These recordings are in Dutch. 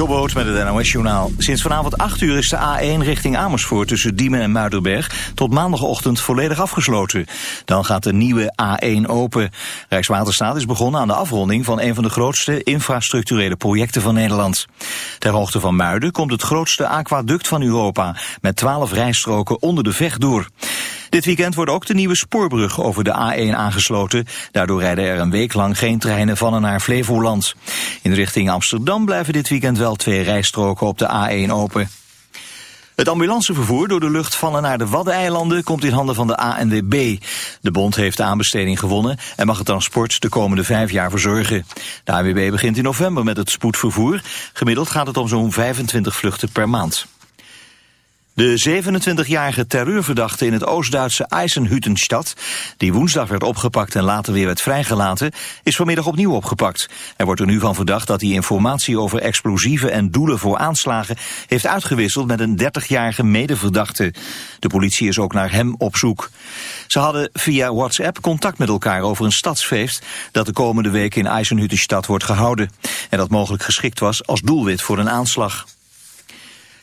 Jobboot met het NOS-journaal. Sinds vanavond 8 uur is de A1 richting Amersfoort tussen Diemen en Muiderberg tot maandagochtend volledig afgesloten. Dan gaat de nieuwe A1 open. Rijkswaterstaat is begonnen aan de afronding van een van de grootste infrastructurele projecten van Nederland. Ter hoogte van Muiden komt het grootste aquaduct van Europa met 12 rijstroken onder de vecht door. Dit weekend wordt ook de nieuwe spoorbrug over de A1 aangesloten. Daardoor rijden er een week lang geen treinen van en naar Flevoland. In richting Amsterdam blijven dit weekend wel twee rijstroken op de A1 open. Het ambulancevervoer door de lucht van en naar de Waddeneilanden komt in handen van de ANWB. De bond heeft de aanbesteding gewonnen en mag het transport de komende vijf jaar verzorgen. De ANWB begint in november met het spoedvervoer. Gemiddeld gaat het om zo'n 25 vluchten per maand. De 27-jarige terreurverdachte in het Oost-Duitse Eisenhüttenstadt, die woensdag werd opgepakt en later weer werd vrijgelaten, is vanmiddag opnieuw opgepakt. Er wordt er nu van verdacht dat hij informatie over explosieven en doelen voor aanslagen heeft uitgewisseld met een 30-jarige medeverdachte. De politie is ook naar hem op zoek. Ze hadden via WhatsApp contact met elkaar over een stadsfeest dat de komende week in Eisenhüttenstadt wordt gehouden. En dat mogelijk geschikt was als doelwit voor een aanslag.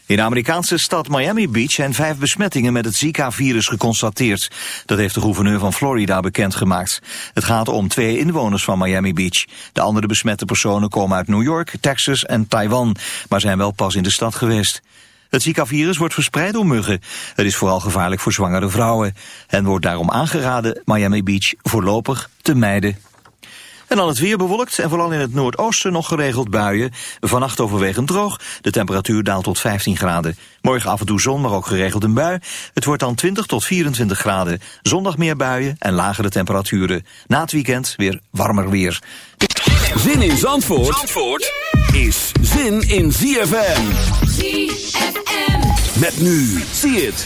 In de Amerikaanse stad Miami Beach zijn vijf besmettingen met het Zika-virus geconstateerd. Dat heeft de gouverneur van Florida bekendgemaakt. Het gaat om twee inwoners van Miami Beach. De andere besmette personen komen uit New York, Texas en Taiwan, maar zijn wel pas in de stad geweest. Het Zika-virus wordt verspreid door muggen. Het is vooral gevaarlijk voor zwangere vrouwen. En wordt daarom aangeraden Miami Beach voorlopig te mijden. En dan het weer bewolkt en vooral in het noordoosten nog geregeld buien. Vannacht overwegend droog. De temperatuur daalt tot 15 graden. Morgen af en toe zon, maar ook geregeld een bui. Het wordt dan 20 tot 24 graden. Zondag meer buien en lagere temperaturen. Na het weekend weer warmer weer. Zin in Zandvoort, Zandvoort is zin in ZFM. ZFM. Met nu. Zie het.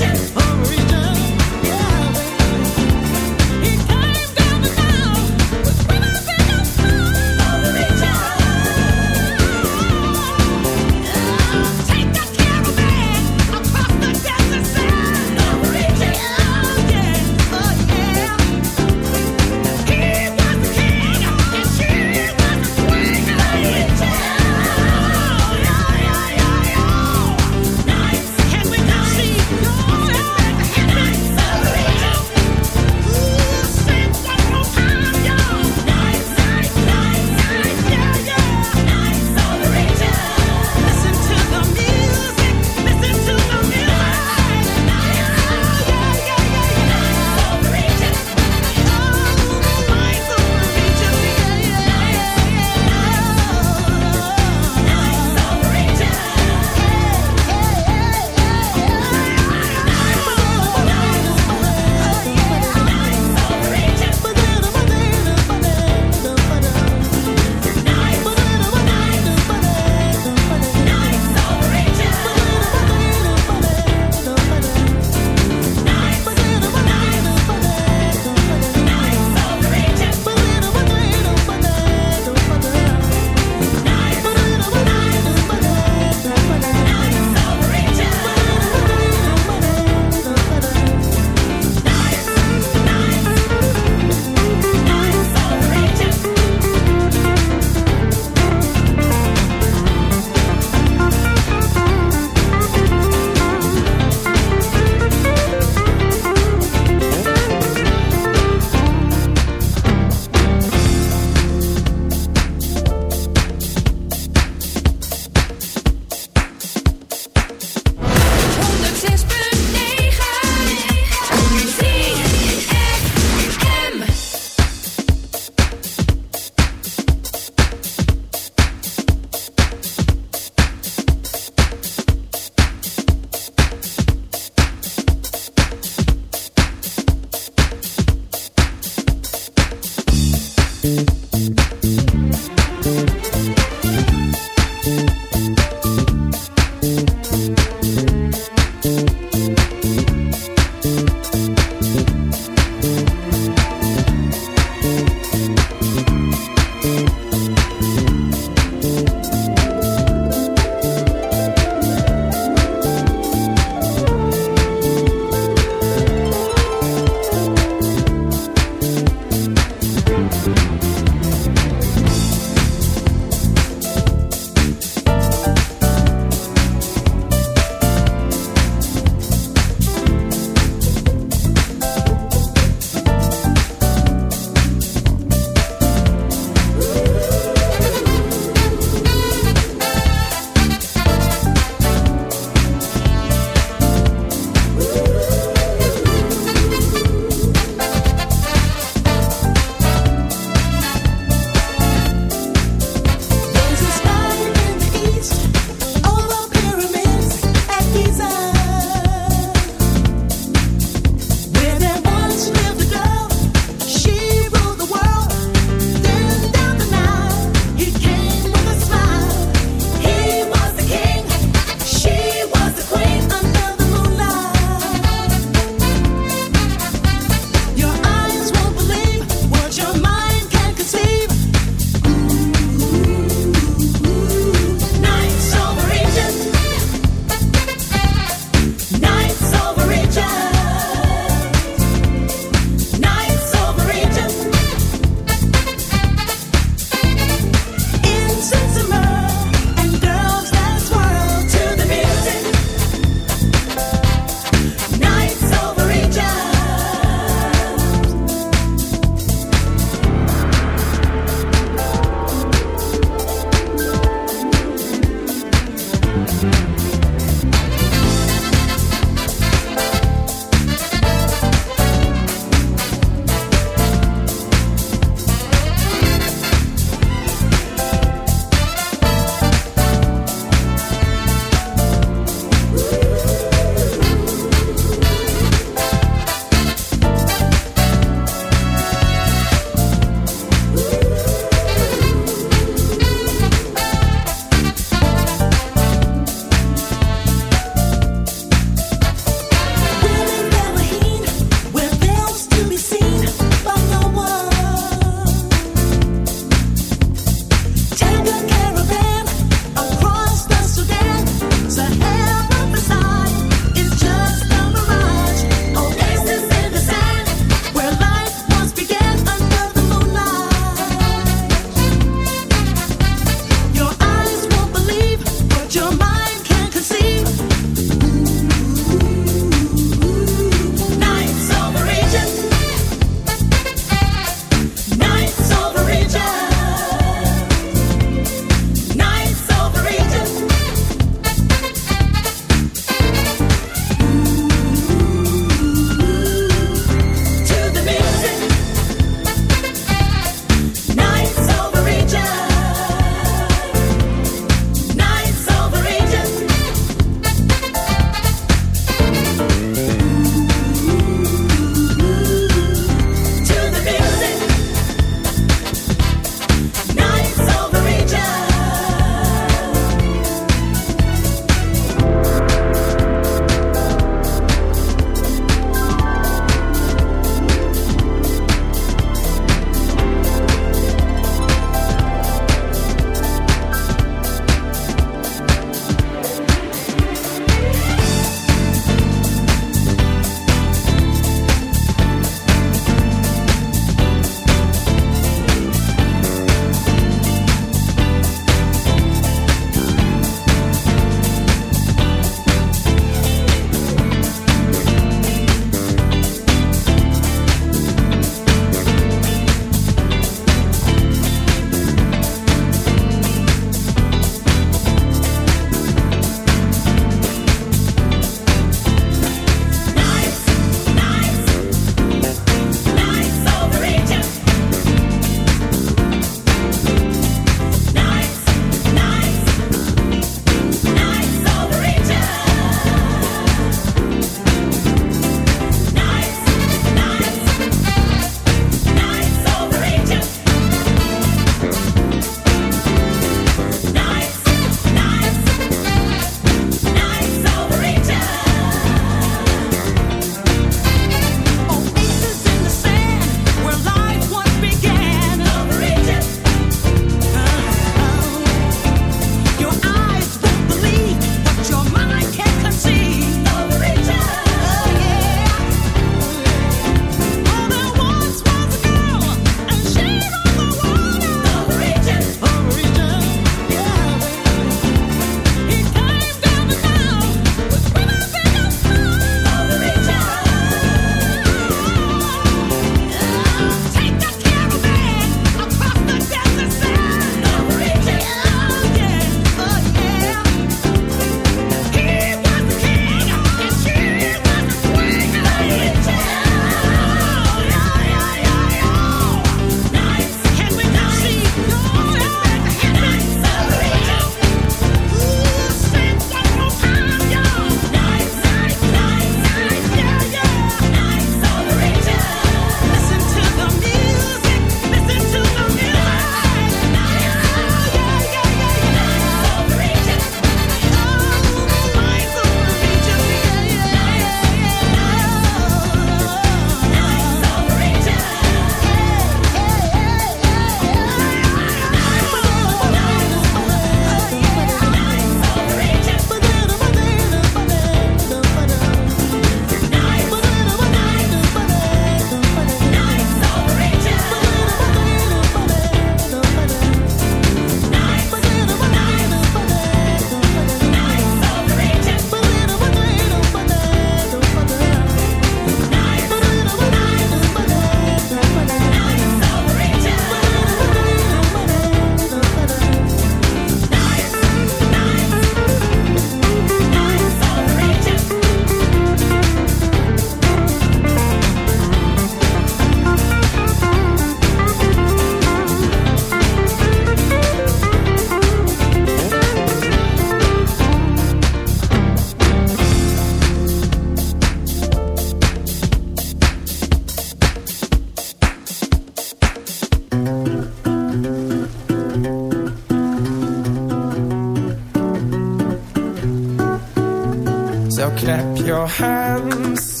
your hands.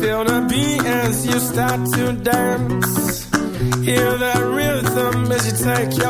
Feel the beat as you start to dance. Hear that rhythm as you take your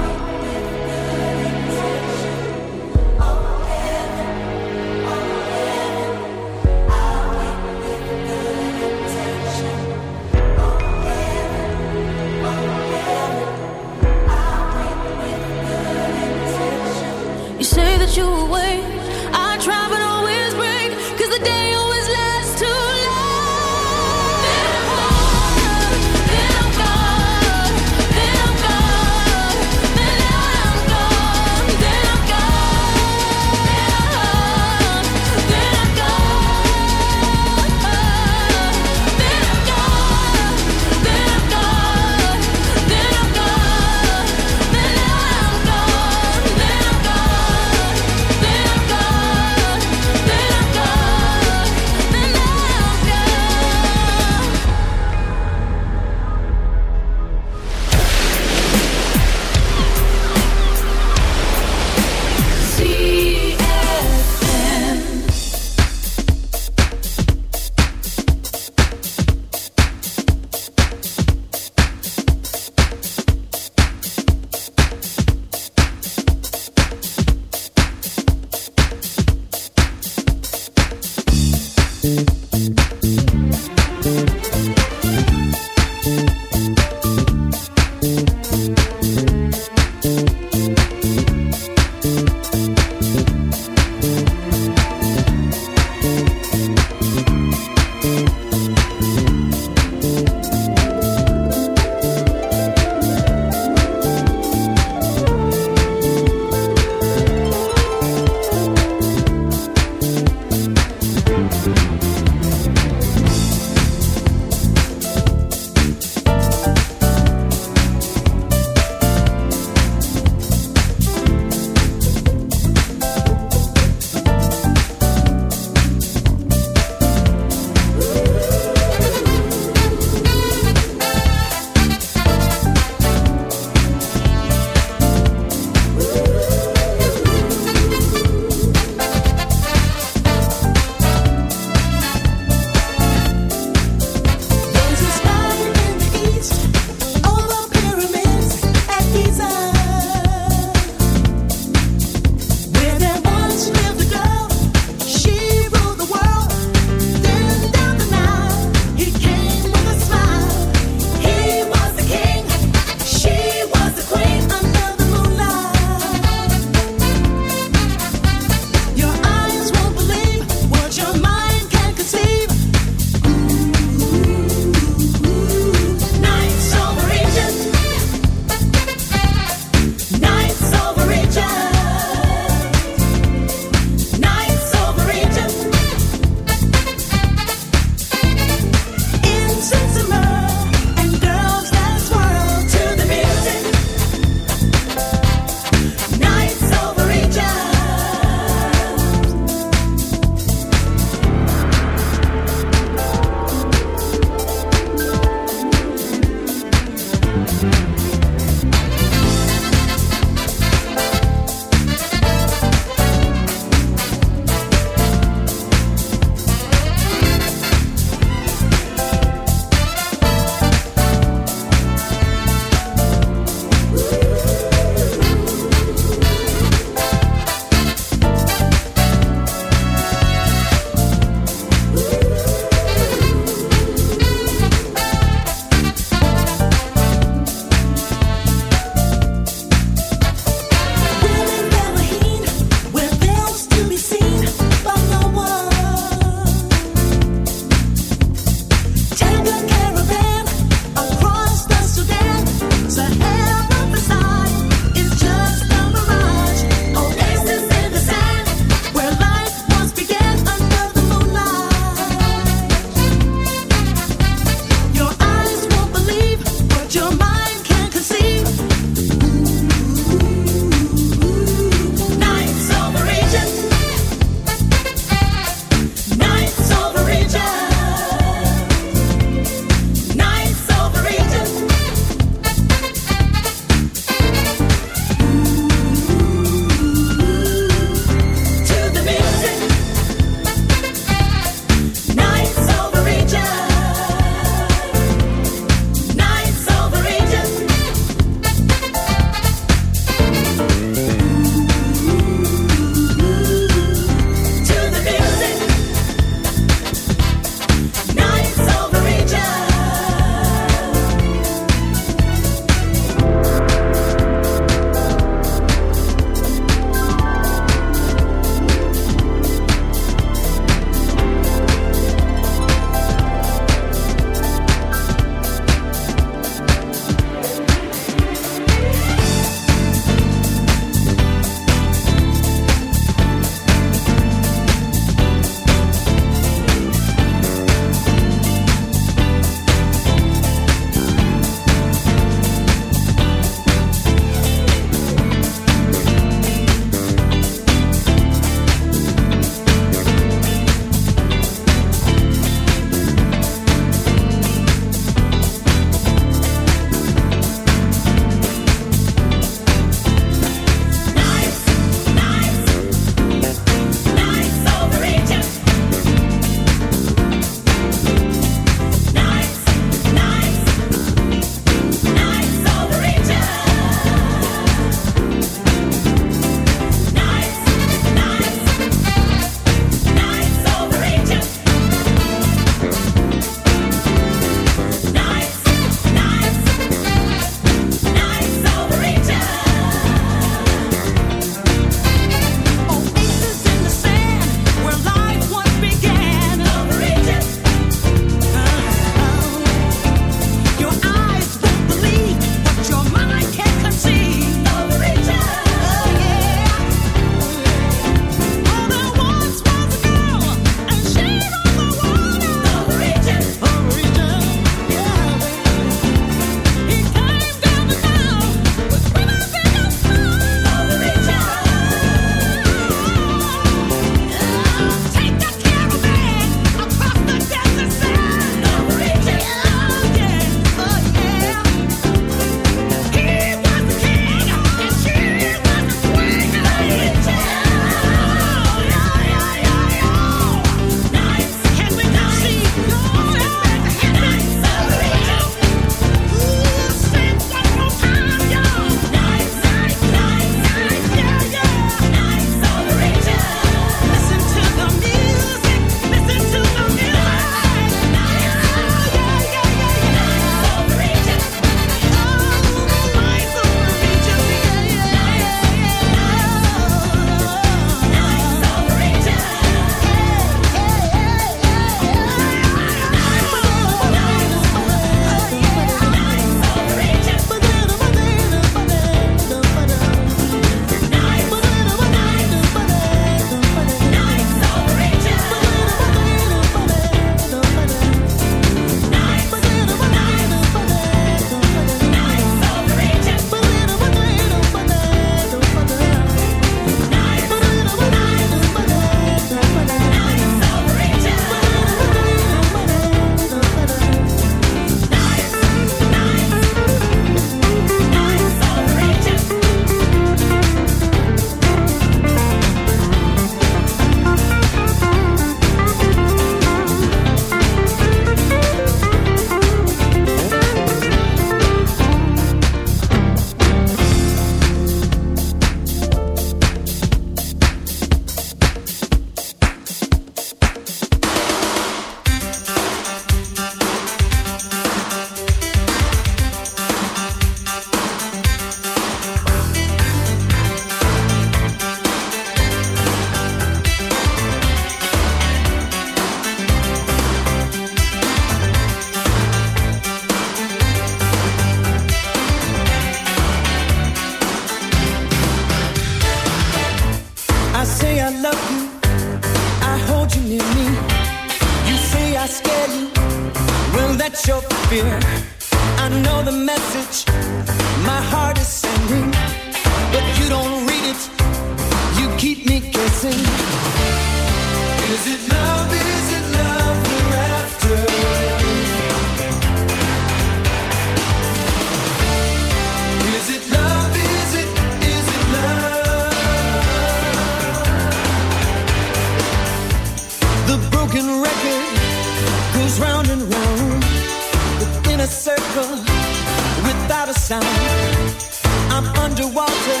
underwater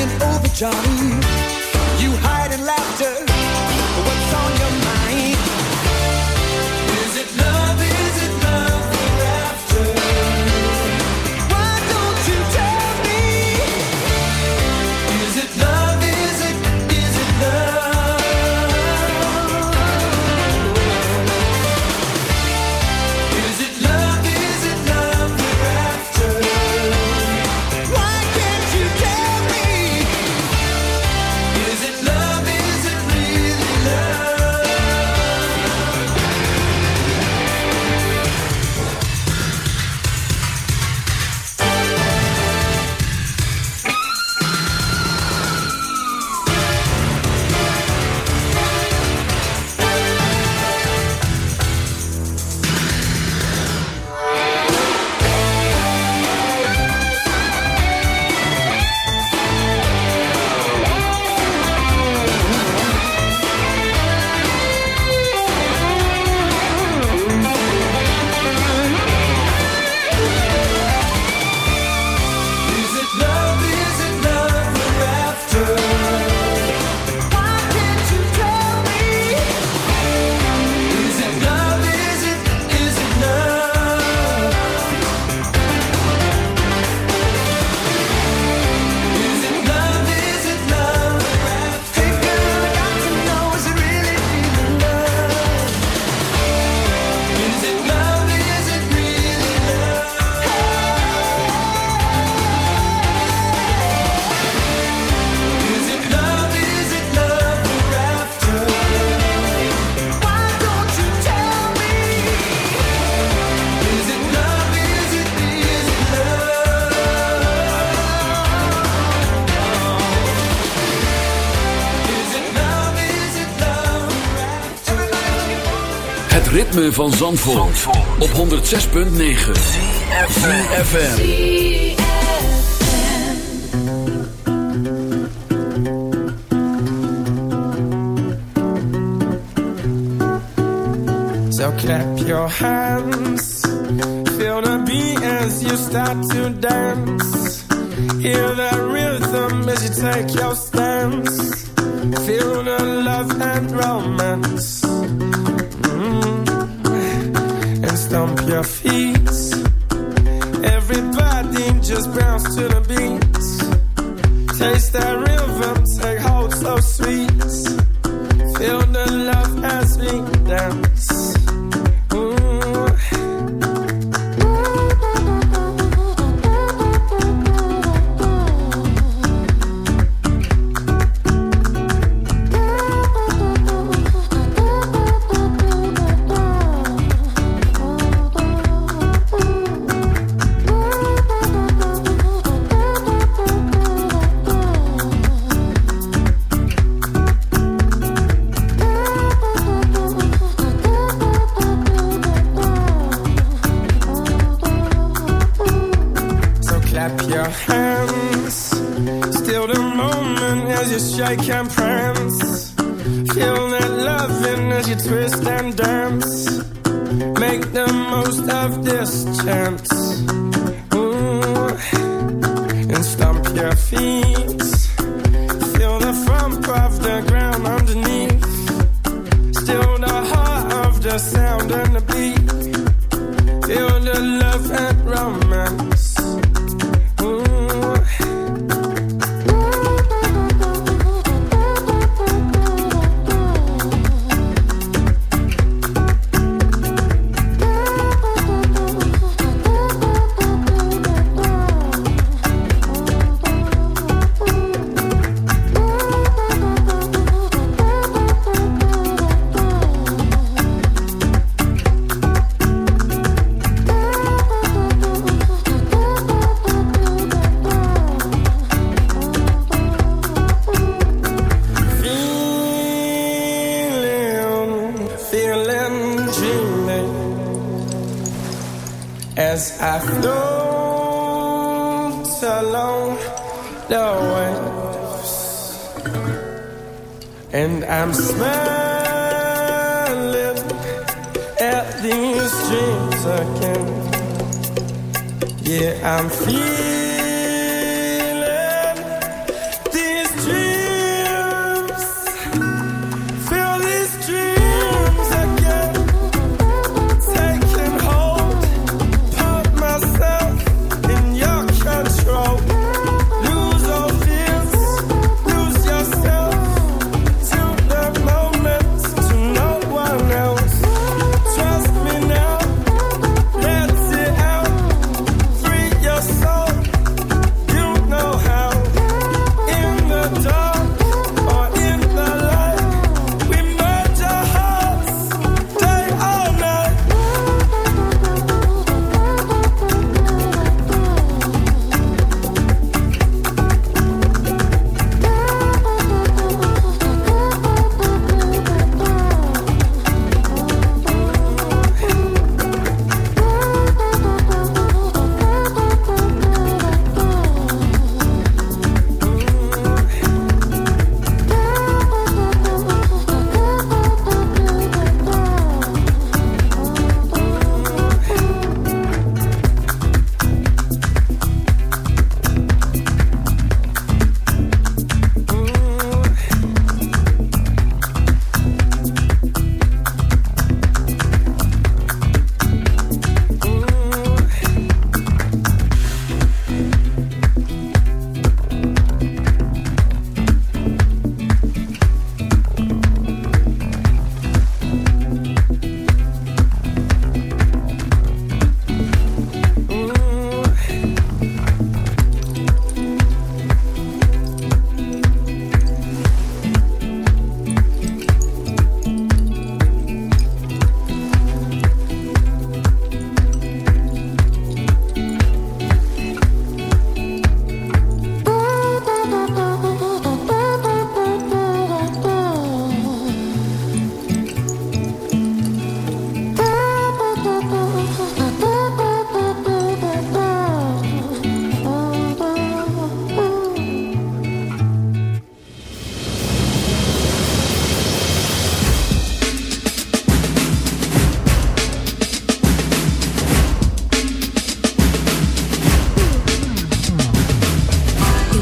in overdrive. You hide in laughter. ritme van Zandvoort, Zandvoort. op 106.9 CFFM So clap your hands. Feel the beat as you start to dance. Hear that rhythm as you take your stance. Feel the love and romance. stomp your feet. Everybody just bounce to the beat. Feel the thump of the ground underneath. Still the heart of the sound and the beat.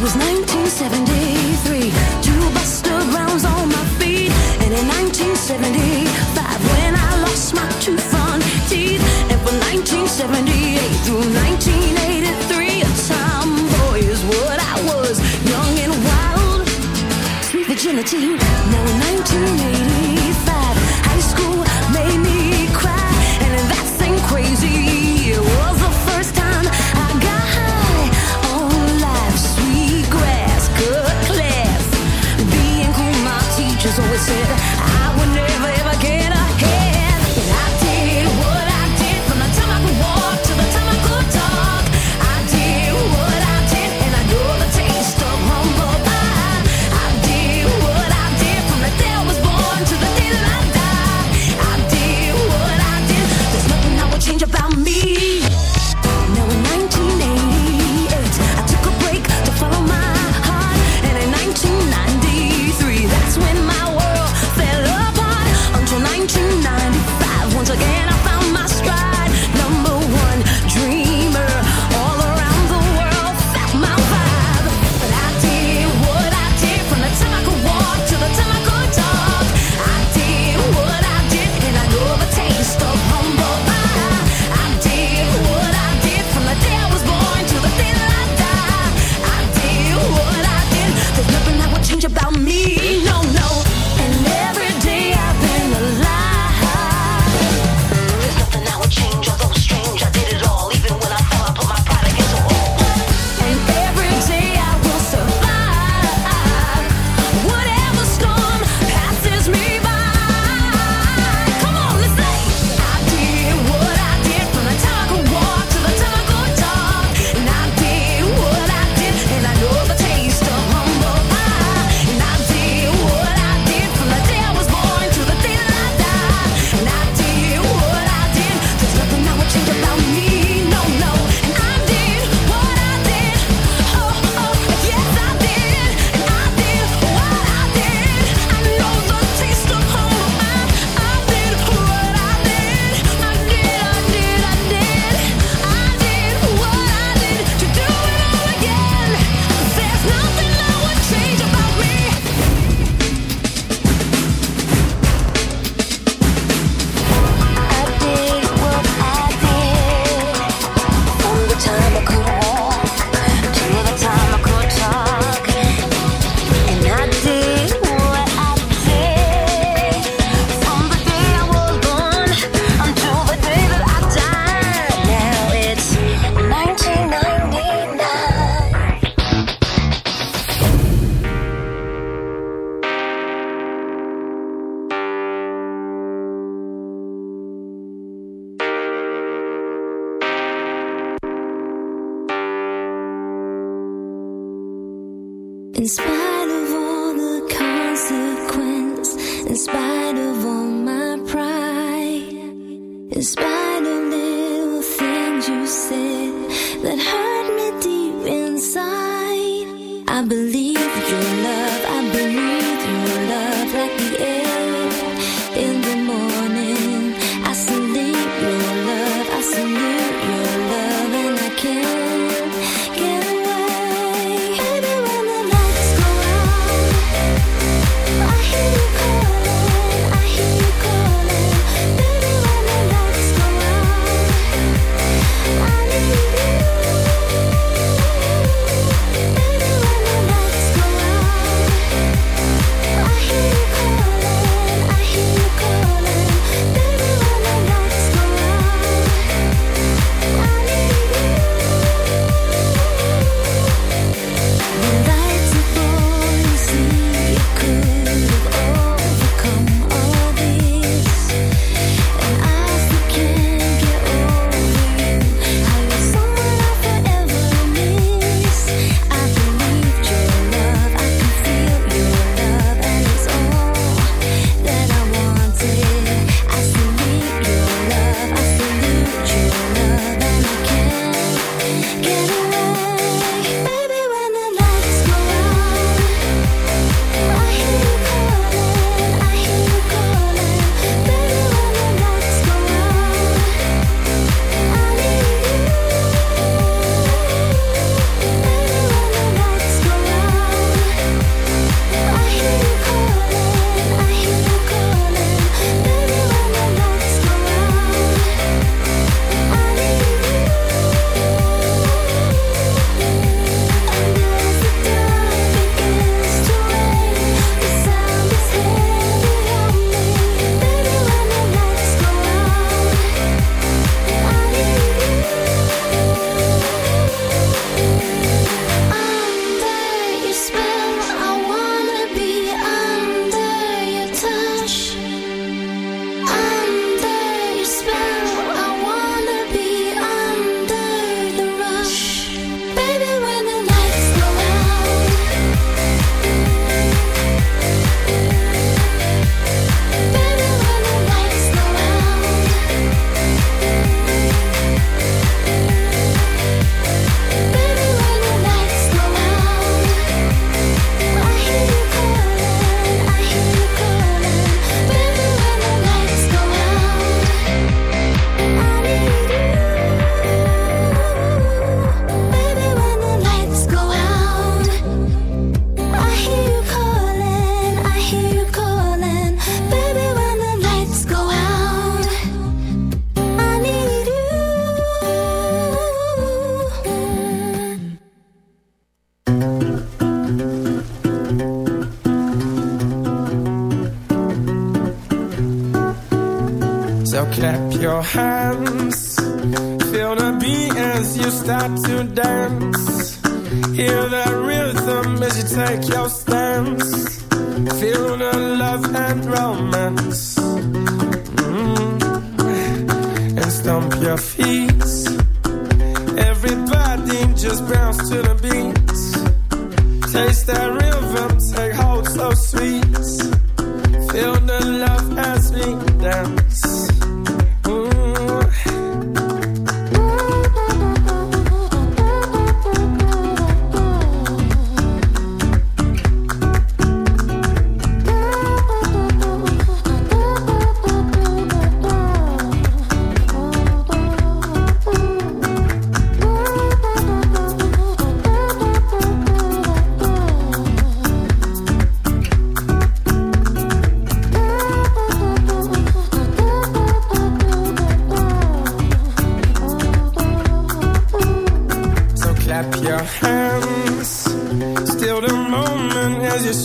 was 1973, two Buster Rounds on my feet, and in 1975 when I lost my two front teeth, and from 1978 through 1983 a tomboy is what I was, young and wild, sweet virginity. Now in 1983. it.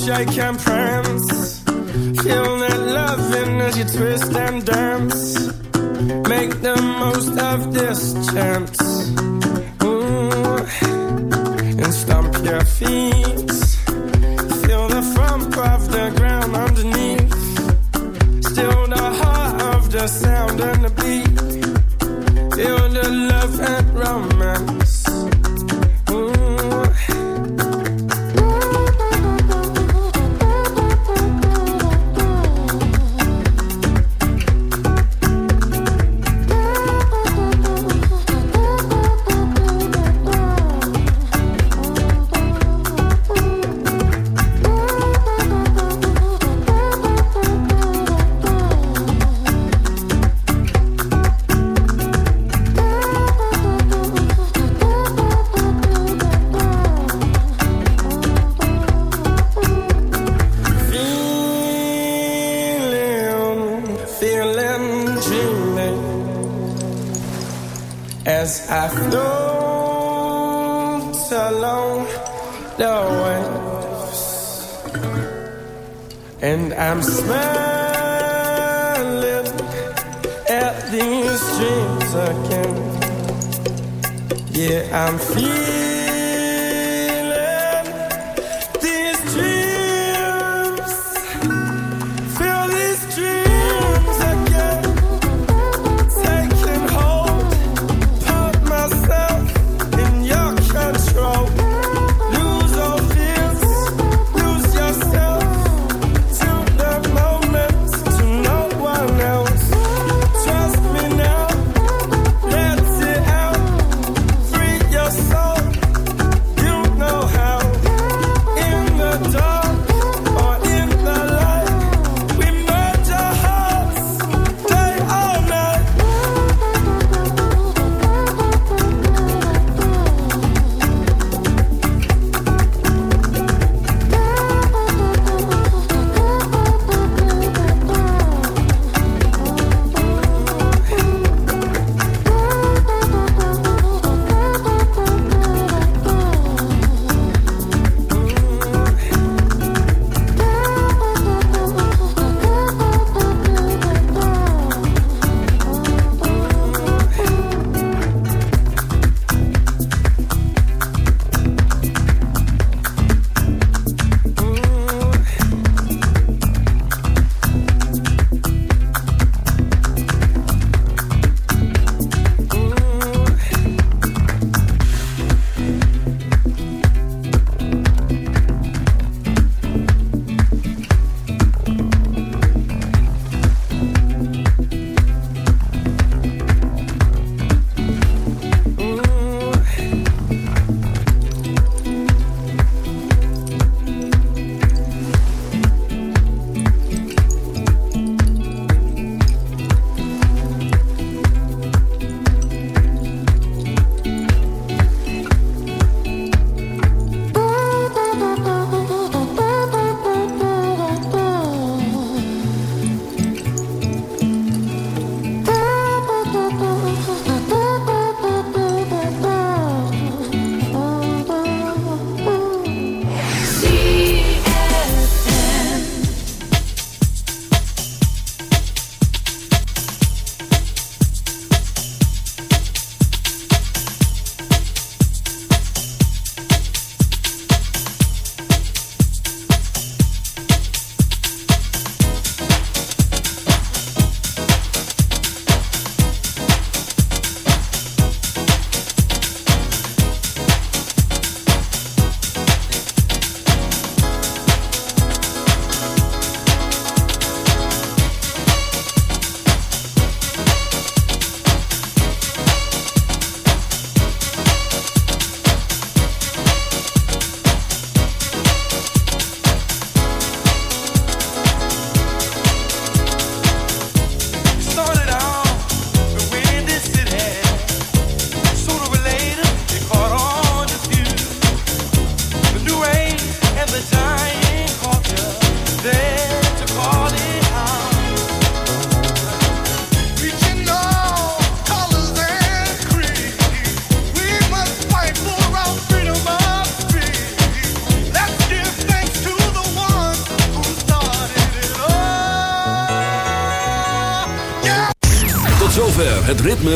shake and prance. Feel that loving as you twist and dance. Make the most of this chance.